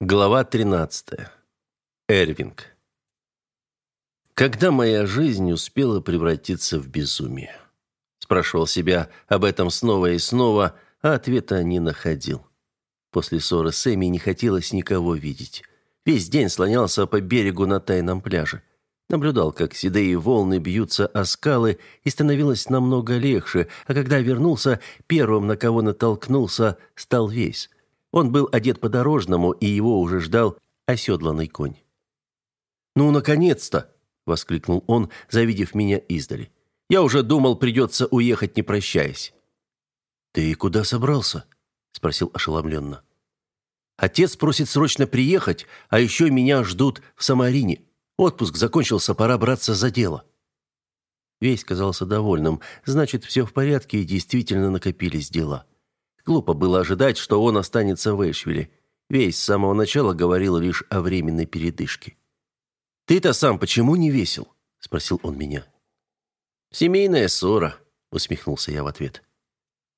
Глава 13. Эрвинг. Когда моя жизнь успела превратиться в безумие? Спрашивал себя об этом снова и снова, а ответа не находил. После ссоры с Эми не хотелось никого видеть. Весь день слонялся по берегу на тайном пляже. Наблюдал, как седые волны бьются о скалы, и становилось намного легче, а когда вернулся, первым, на кого натолкнулся, стал весь. Он был одет по-дорожному, и его уже ждал оседланный конь. «Ну, наконец-то!» — воскликнул он, завидев меня издали. «Я уже думал, придется уехать, не прощаясь». «Ты куда собрался?» — спросил ошеломленно. «Отец просит срочно приехать, а еще меня ждут в Самарине. Отпуск закончился, пора браться за дело». Весь казался довольным. Значит, все в порядке и действительно накопились дела. Глупо было ожидать, что он останется в Эшвилле. Весь с самого начала говорил лишь о временной передышке. «Ты-то сам почему не весел?» – спросил он меня. «Семейная ссора», – усмехнулся я в ответ.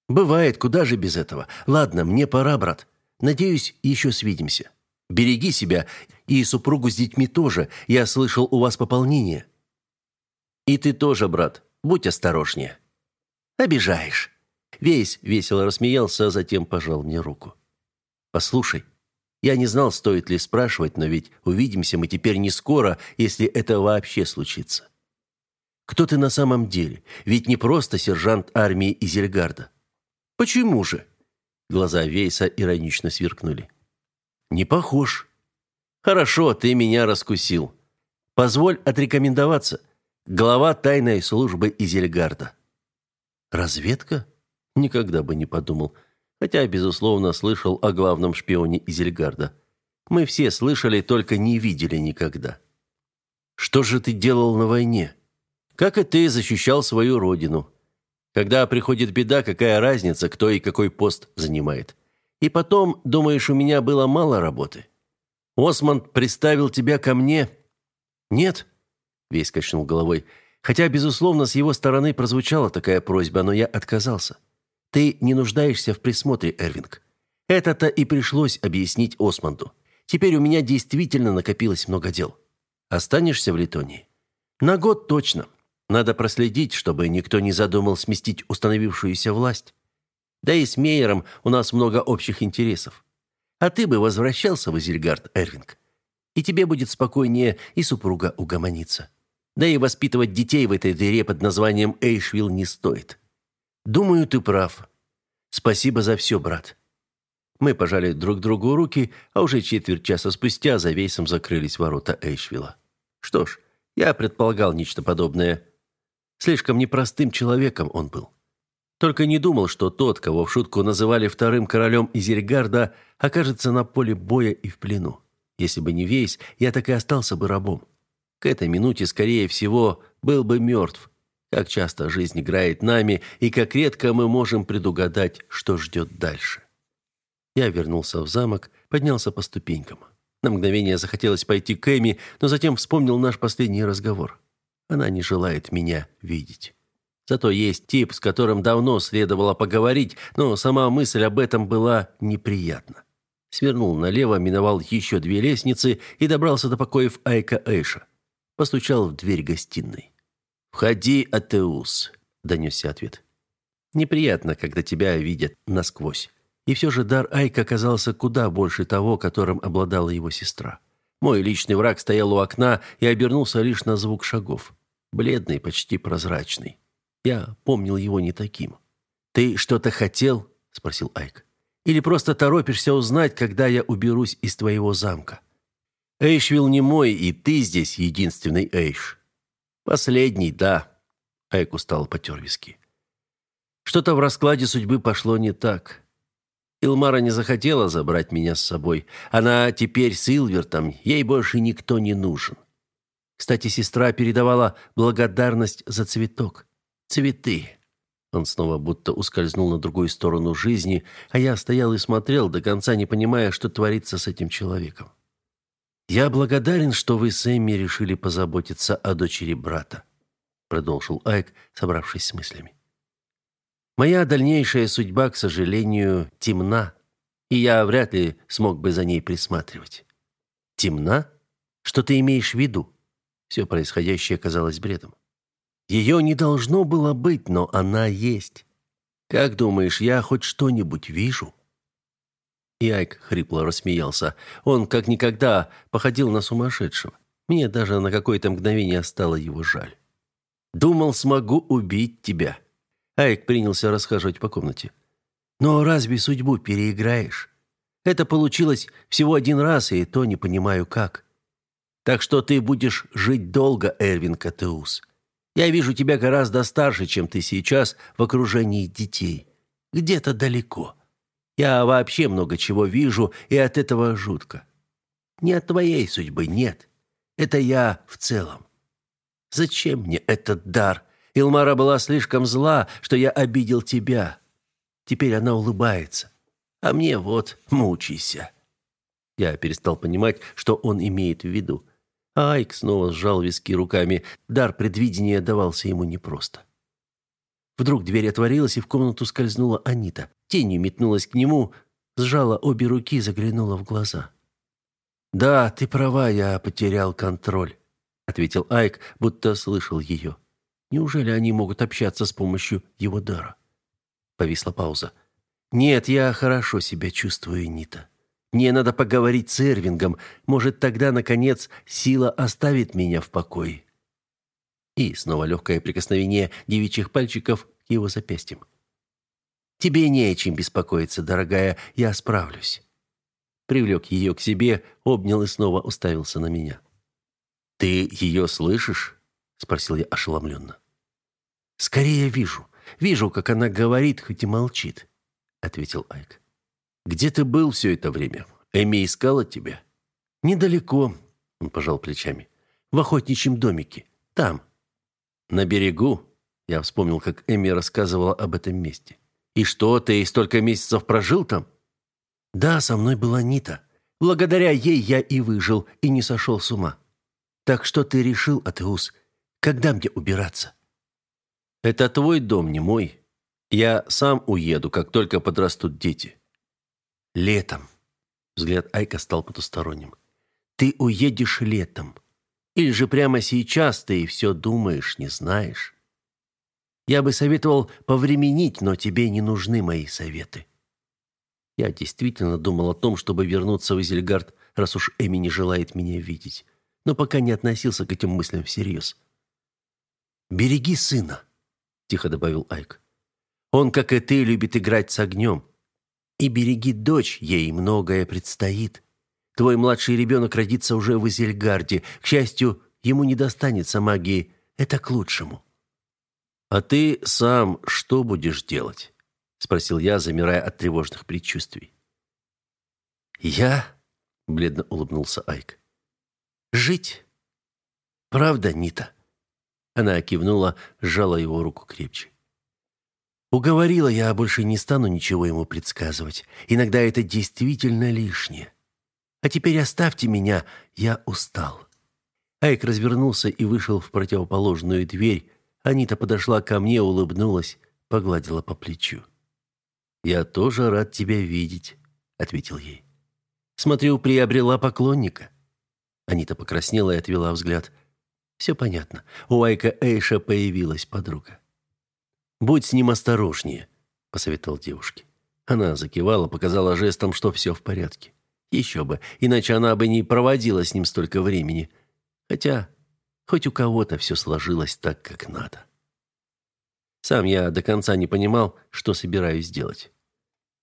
«Бывает, куда же без этого? Ладно, мне пора, брат. Надеюсь, еще свидимся. Береги себя и супругу с детьми тоже. Я слышал, у вас пополнение». «И ты тоже, брат. Будь осторожнее». «Обижаешь». Весь весело рассмеялся, а затем пожал мне руку. «Послушай, я не знал, стоит ли спрашивать, но ведь увидимся мы теперь не скоро, если это вообще случится. Кто ты на самом деле? Ведь не просто сержант армии Изельгарда. Почему же?» Глаза Вейса иронично сверкнули. «Не похож». «Хорошо, ты меня раскусил. Позволь отрекомендоваться. Глава тайной службы Изельгарда». «Разведка?» Никогда бы не подумал. Хотя, безусловно, слышал о главном шпионе Изельгарда. Мы все слышали, только не видели никогда. Что же ты делал на войне? Как и ты защищал свою родину. Когда приходит беда, какая разница, кто и какой пост занимает? И потом, думаешь, у меня было мало работы? Осмонд представил тебя ко мне? Нет? Весь качнул головой. Хотя, безусловно, с его стороны прозвучала такая просьба, но я отказался. Ты не нуждаешься в присмотре, Эрвинг. Это-то и пришлось объяснить Осмонду. Теперь у меня действительно накопилось много дел. Останешься в Литонии? На год точно. Надо проследить, чтобы никто не задумал сместить установившуюся власть. Да и с Мейером у нас много общих интересов. А ты бы возвращался в Изельгард, Эрвинг. И тебе будет спокойнее, и супруга угомонится. Да и воспитывать детей в этой дыре под названием Эйшвилл не стоит. Думаю, ты прав. Спасибо за все, брат. Мы пожали друг другу руки, а уже четверть часа спустя за вейсом закрылись ворота Эйшвилла. Что ж, я предполагал нечто подобное. Слишком непростым человеком он был. Только не думал, что тот, кого в шутку называли вторым королем Изельгарда, окажется на поле боя и в плену. Если бы не Вейс, я так и остался бы рабом. К этой минуте, скорее всего, был бы мертв, как часто жизнь играет нами, и как редко мы можем предугадать, что ждет дальше. Я вернулся в замок, поднялся по ступенькам. На мгновение захотелось пойти к Эми, но затем вспомнил наш последний разговор. Она не желает меня видеть. Зато есть тип, с которым давно следовало поговорить, но сама мысль об этом была неприятна. Свернул налево, миновал еще две лестницы и добрался до покоев Айка Эйша. Постучал в дверь гостиной. «Входи, Атеус», — донесся ответ. «Неприятно, когда тебя видят насквозь. И все же дар Айка оказался куда больше того, которым обладала его сестра. Мой личный враг стоял у окна и обернулся лишь на звук шагов. Бледный, почти прозрачный. Я помнил его не таким. «Ты что-то хотел?» — спросил Айк. «Или просто торопишься узнать, когда я уберусь из твоего замка?» «Эйшвилл не мой, и ты здесь единственный Эйш. Последний, да. Айк устал потер виски. Что-то в раскладе судьбы пошло не так. Илмара не захотела забрать меня с собой. Она теперь с Илвертом, ей больше никто не нужен. Кстати, сестра передавала благодарность за цветок. Цветы. Он снова будто ускользнул на другую сторону жизни, а я стоял и смотрел, до конца не понимая, что творится с этим человеком. «Я благодарен, что вы с Эмми решили позаботиться о дочери брата», продолжил Айк, собравшись с мыслями. «Моя дальнейшая судьба, к сожалению, темна. и я вряд ли смог бы за ней присматривать. Темна? Что ты имеешь в виду? Все происходящее казалось бредом. Ее не должно было быть, но она есть. Как думаешь, я хоть что-нибудь вижу? И Айк хрипло рассмеялся. Он, как никогда, походил на сумасшедшего. Мне даже на какое-то мгновение стало его жаль. «Думал, смогу убить тебя». Айк принялся расхаживать по комнате. «Но разве судьбу переиграешь? Это получилось всего один раз, и то не понимаю, как. Так что ты будешь жить долго, Эрвин Катеус. Я вижу тебя гораздо старше, чем ты сейчас в окружении детей. Где-то далеко. Я вообще много чего вижу, и от этого жутко. Не от твоей судьбы, нет. Это я в целом. Зачем мне этот дар? Илмара была слишком зла, что я обидел тебя. Теперь она улыбается. А мне вот мучайся. Я перестал понимать, что он имеет в виду. Айк снова сжал виски руками. Дар предвидения давался ему непросто. Вдруг дверь отворилась, и в комнату скользнула Анита. Тенью метнулась к нему, сжала обе руки заглянула в глаза. «Да, ты права, я потерял контроль», — ответил Айк, будто слышал ее. «Неужели они могут общаться с помощью его дара?» Повисла пауза. «Нет, я хорошо себя чувствую, Нита. Мне надо поговорить с Эрвингом. Может, тогда, наконец, сила оставит меня в покое». И снова легкое прикосновение девичьих пальчиков к его запястьям. «Тебе не о чем беспокоиться, дорогая, я справлюсь». Привлек ее к себе, обнял и снова уставился на меня. «Ты ее слышишь?» — спросил я ошеломленно. «Скорее вижу. Вижу, как она говорит, хоть и молчит», — ответил Айк. «Где ты был все это время? Эми искала тебя?» «Недалеко», — он пожал плечами. «В охотничьем домике. Там». «На берегу?» Я вспомнил, как Эми рассказывала об этом месте. «И что, ты столько месяцев прожил там?» «Да, со мной была Нита. Благодаря ей я и выжил, и не сошел с ума. Так что ты решил, Атеус, когда мне убираться?» «Это твой дом, не мой. Я сам уеду, как только подрастут дети». «Летом». Взгляд Айка стал потусторонним. «Ты уедешь летом. Или же прямо сейчас ты все думаешь, не знаешь?» Я бы советовал повременить, но тебе не нужны мои советы. Я действительно думал о том, чтобы вернуться в Изельгард, раз уж Эми не желает меня видеть, но пока не относился к этим мыслям всерьез. «Береги сына», — тихо добавил Айк. «Он, как и ты, любит играть с огнем. И береги дочь, ей многое предстоит. Твой младший ребенок родится уже в Изельгарде. К счастью, ему не достанется магии. Это к лучшему». «А ты сам что будешь делать?» — спросил я, замирая от тревожных предчувствий. «Я?» — бледно улыбнулся Айк. «Жить? Правда, Нита?» Она кивнула, сжала его руку крепче. Уговорила я, а больше не стану ничего ему предсказывать. Иногда это действительно лишнее. А теперь оставьте меня, я устал. Айк развернулся и вышел в противоположную дверь, Анита подошла ко мне, улыбнулась, погладила по плечу. «Я тоже рад тебя видеть», — ответил ей. «Смотрю, приобрела поклонника». Анита покраснела и отвела взгляд. «Все понятно. У Айка Эйша появилась подруга». «Будь с ним осторожнее», — посоветовал девушке. Она закивала, показала жестом, что все в порядке. Еще бы, иначе она бы не проводила с ним столько времени. Хотя Хоть у кого-то все сложилось так, как надо. Сам я до конца не понимал, что собираюсь делать.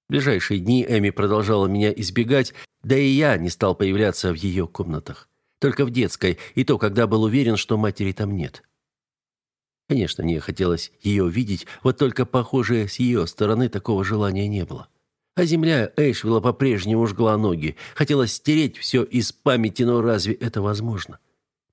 В ближайшие дни Эми продолжала меня избегать, да и я не стал появляться в ее комнатах. Только в детской, и то, когда был уверен, что матери там нет. Конечно, мне хотелось ее видеть, вот только, похоже, с ее стороны такого желания не было. А земля Эйшвилла по-прежнему жгла ноги. Хотелось стереть все из памяти, но разве это возможно?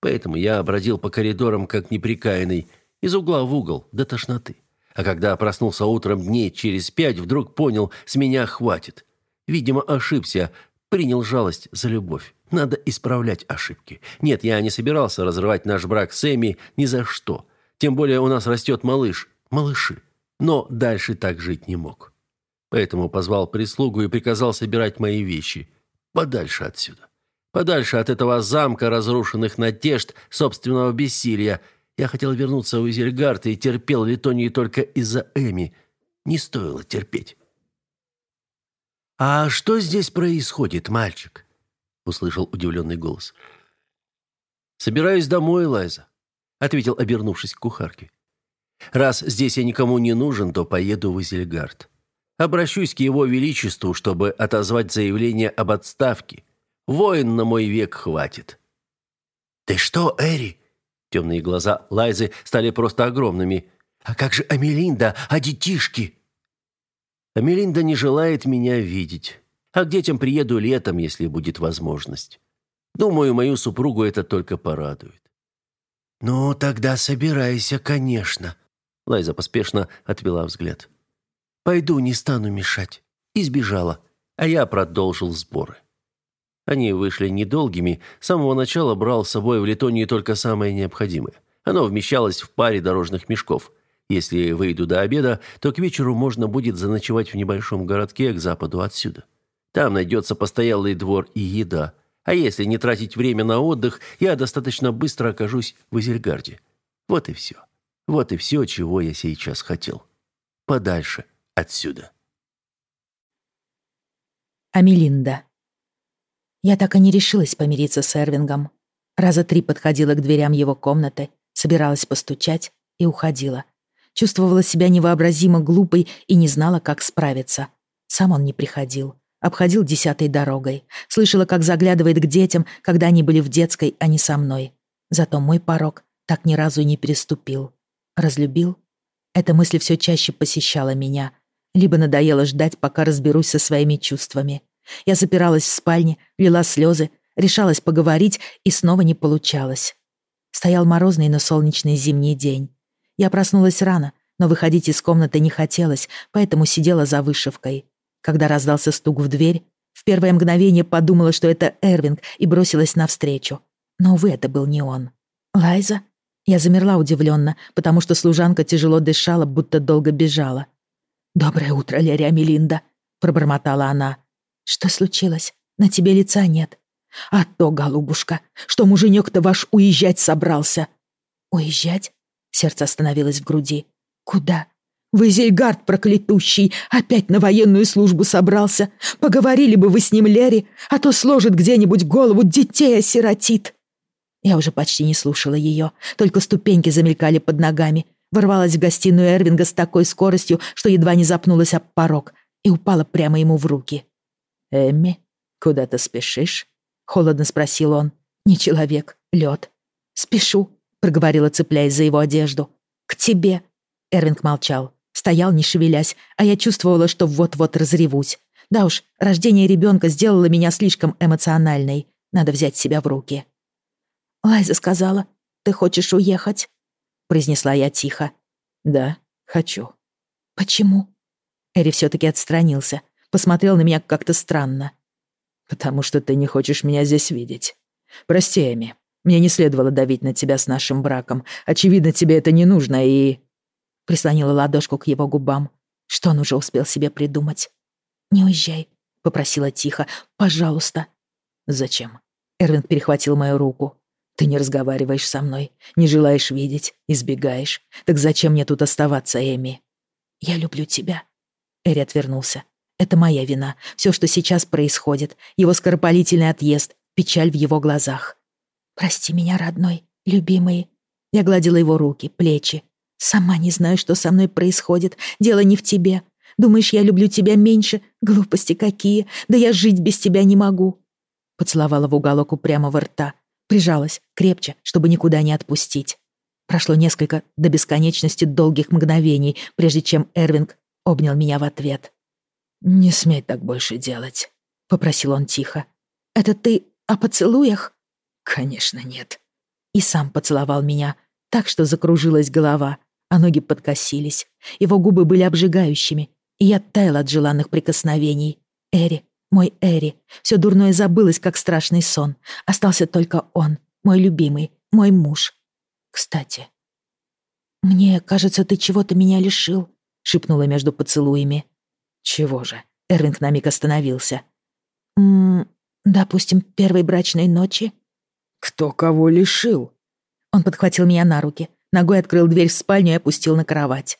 Поэтому я бродил по коридорам как неприкаянный, из угла в угол, до тошноты. А когда проснулся утром дней через пять, вдруг понял, с меня хватит. Видимо, ошибся, принял жалость за любовь. Надо исправлять ошибки. Нет, я не собирался разрывать наш брак с Эми ни за что. Тем более у нас растет малыш, малыши. Но дальше так жить не мог. Поэтому позвал прислугу и приказал собирать мои вещи. Подальше отсюда. Подальше от этого замка разрушенных надежд, собственного бессилия. Я хотел вернуться в Изельгард и терпел Литонию только из-за Эми. Не стоило терпеть. «А что здесь происходит, мальчик?» — услышал удивленный голос. «Собираюсь домой, Лайза», — ответил, обернувшись к кухарке. «Раз здесь я никому не нужен, то поеду в Изельгард. Обращусь к его величеству, чтобы отозвать заявление об отставке. Воин на мой век хватит». «Ты что, Эри?» Темные глаза Лайзы стали просто огромными. «А как же Амелинда, а детишки?» «Амелинда не желает меня видеть. А к детям приеду летом, если будет возможность. Думаю, мою супругу это только порадует». «Ну, тогда собирайся, конечно». Лайза поспешно отвела взгляд. «Пойду, не стану мешать». И сбежала, а я продолжил сборы. Они вышли недолгими, с самого начала брал с собой в Литонию только самое необходимое. Оно вмещалось в паре дорожных мешков. Если выйду до обеда, то к вечеру можно будет заночевать в небольшом городке к западу отсюда. Там найдется постоялый двор и еда. А если не тратить время на отдых, я достаточно быстро окажусь в Изельгарде. Вот и все. Вот и все, чего я сейчас хотел. Подальше отсюда. Амелинда я так и не решилась помириться с Эрвингом. Раза три подходила к дверям его комнаты, собиралась постучать и уходила. Чувствовала себя невообразимо глупой и не знала, как справиться. Сам он не приходил. Обходил десятой дорогой. Слышала, как заглядывает к детям, когда они были в детской, а не со мной. Зато мой порог так ни разу и не переступил. Разлюбил? Эта мысль все чаще посещала меня. Либо надоело ждать, пока разберусь со своими чувствами. Я запиралась в спальне, лила слезы, решалась поговорить, и снова не получалось. Стоял морозный, но солнечный зимний день. Я проснулась рано, но выходить из комнаты не хотелось, поэтому сидела за вышивкой. Когда раздался стук в дверь, в первое мгновение подумала, что это Эрвинг, и бросилась навстречу. Но, увы, это был не он. «Лайза?» Я замерла удивленно, потому что служанка тяжело дышала, будто долго бежала. «Доброе утро, Лерия Мелинда», — пробормотала она. «Что случилось? На тебе лица нет». «А то, голубушка, что муженек-то ваш уезжать собрался». «Уезжать?» Сердце остановилось в груди. «Куда?» «В Изельгард проклятущий! Опять на военную службу собрался! Поговорили бы вы с ним, Лерри, а то сложит где-нибудь голову, детей осиротит!» Я уже почти не слушала ее, только ступеньки замелькали под ногами. Ворвалась в гостиную Эрвинга с такой скоростью, что едва не запнулась об порог и упала прямо ему в руки. «Эмми, куда ты спешишь?» — холодно спросил он. «Не человек, лед. «Спешу», — проговорила, цепляясь за его одежду. «К тебе». Эрвинг молчал, стоял, не шевелясь, а я чувствовала, что вот-вот разревусь. Да уж, рождение ребенка сделало меня слишком эмоциональной. Надо взять себя в руки. «Лайза сказала, ты хочешь уехать?» — произнесла я тихо. «Да, хочу». «Почему?» Эри все-таки отстранился, посмотрел на меня как-то странно. «Потому что ты не хочешь меня здесь видеть. Прости, Эми, мне не следовало давить на тебя с нашим браком. Очевидно, тебе это не нужно и...» Прислонила ладошку к его губам. Что он уже успел себе придумать? «Не уезжай», — попросила тихо. «Пожалуйста». «Зачем?» Эрвин перехватил мою руку. «Ты не разговариваешь со мной, не желаешь видеть, избегаешь. Так зачем мне тут оставаться, Эми?» «Я люблю тебя». Эри отвернулся. Это моя вина. Все, что сейчас происходит. Его скоропалительный отъезд. Печаль в его глазах. «Прости меня, родной, любимый». Я гладила его руки, плечи. «Сама не знаю, что со мной происходит. Дело не в тебе. Думаешь, я люблю тебя меньше? Глупости какие. Да я жить без тебя не могу». Поцеловала в уголок упрямого рта. Прижалась крепче, чтобы никуда не отпустить. Прошло несколько до бесконечности долгих мгновений, прежде чем Эрвинг обнял меня в ответ. «Не смей так больше делать», — попросил он тихо. «Это ты о поцелуях?» «Конечно нет». И сам поцеловал меня, так что закружилась голова, а ноги подкосились. Его губы были обжигающими, и я таял от желанных прикосновений. Эри, мой Эри, все дурное забылось, как страшный сон. Остался только он, мой любимый, мой муж. Кстати. «Мне кажется, ты чего-то меня лишил», — шепнула между поцелуями. Чего же? Эрвинг на миг остановился. «Ммм, допустим, первой брачной ночи?» «Кто кого лишил?» Он подхватил меня на руки, ногой открыл дверь в спальню и опустил на кровать.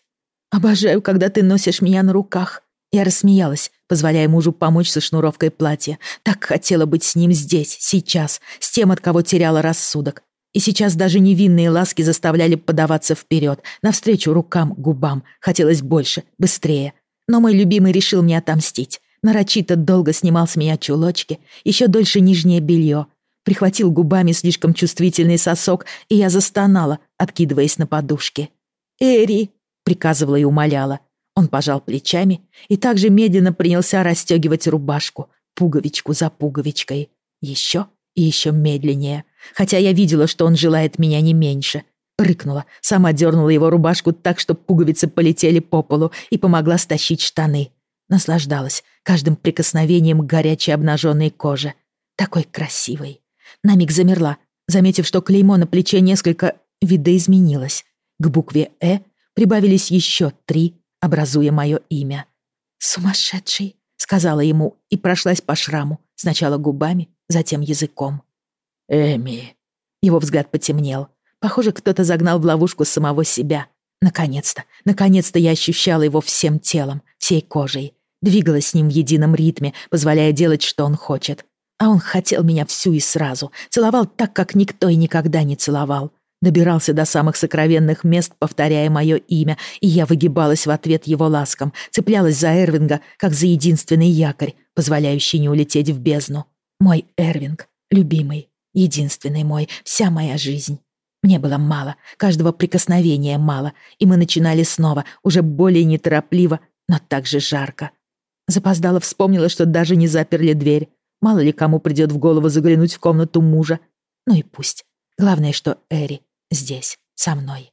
«Обожаю, когда ты носишь меня на руках». Я рассмеялась, позволяя мужу помочь со шнуровкой платья. Так хотела быть с ним здесь, сейчас, с тем, от кого теряла рассудок. И сейчас даже невинные ласки заставляли подаваться вперед, навстречу рукам, губам. Хотелось больше, быстрее. Но мой любимый решил мне отомстить. Нарочито долго снимал с меня чулочки, еще дольше нижнее белье. Прихватил губами слишком чувствительный сосок, и я застонала, откидываясь на подушке. «Эри!» — приказывала и умоляла. Он пожал плечами и также медленно принялся расстегивать рубашку, пуговичку за пуговичкой. Еще и еще медленнее. Хотя я видела, что он желает меня не меньше. Рыкнула, сама дернула его рубашку так, что пуговицы полетели по полу и помогла стащить штаны. Наслаждалась каждым прикосновением к горячей обнаженной кожи. Такой красивой. На миг замерла, заметив, что клеймо на плече несколько видоизменилось. К букве «Э» прибавились еще три, образуя мое имя. «Сумасшедший», — сказала ему и прошлась по шраму, сначала губами, затем языком. «Эми». Его взгляд потемнел. Похоже, кто-то загнал в ловушку самого себя. Наконец-то, наконец-то я ощущала его всем телом, всей кожей. Двигалась с ним в едином ритме, позволяя делать, что он хочет. А он хотел меня всю и сразу. Целовал так, как никто и никогда не целовал. Добирался до самых сокровенных мест, повторяя мое имя, и я выгибалась в ответ его ласкам, цеплялась за Эрвинга, как за единственный якорь, позволяющий не улететь в бездну. Мой Эрвинг, любимый, единственный мой, вся моя жизнь. Мне было мало, каждого прикосновения мало, и мы начинали снова, уже более неторопливо, но также жарко. Запоздала вспомнила, что даже не заперли дверь. Мало ли кому придет в голову заглянуть в комнату мужа. Ну и пусть. Главное, что Эри здесь, со мной.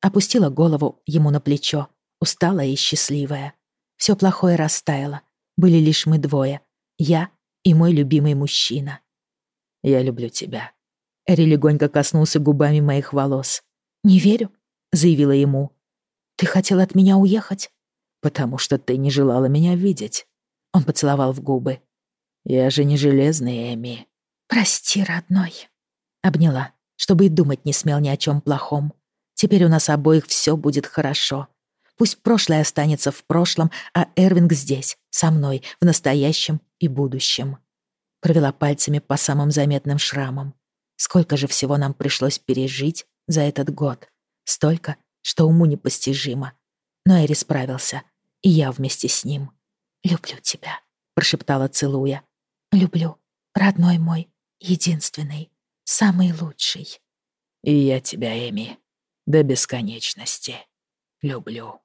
Опустила голову ему на плечо, усталая и счастливая. Все плохое растаяло. Были лишь мы двое. Я и мой любимый мужчина. «Я люблю тебя». Эри легонько коснулся губами моих волос. «Не верю», — заявила ему. «Ты хотел от меня уехать?» «Потому что ты не желала меня видеть». Он поцеловал в губы. «Я же не железный, Эми». «Прости, родной». Обняла, чтобы и думать не смел ни о чем плохом. Теперь у нас обоих все будет хорошо. Пусть прошлое останется в прошлом, а Эрвинг здесь, со мной, в настоящем и будущем. Провела пальцами по самым заметным шрамам. Сколько же всего нам пришлось пережить за этот год. Столько, что уму непостижимо. Но Эри справился, и я вместе с ним. «Люблю тебя», — прошептала, целуя. «Люблю, родной мой, единственный, самый лучший». «И я тебя, Эми, до бесконечности люблю».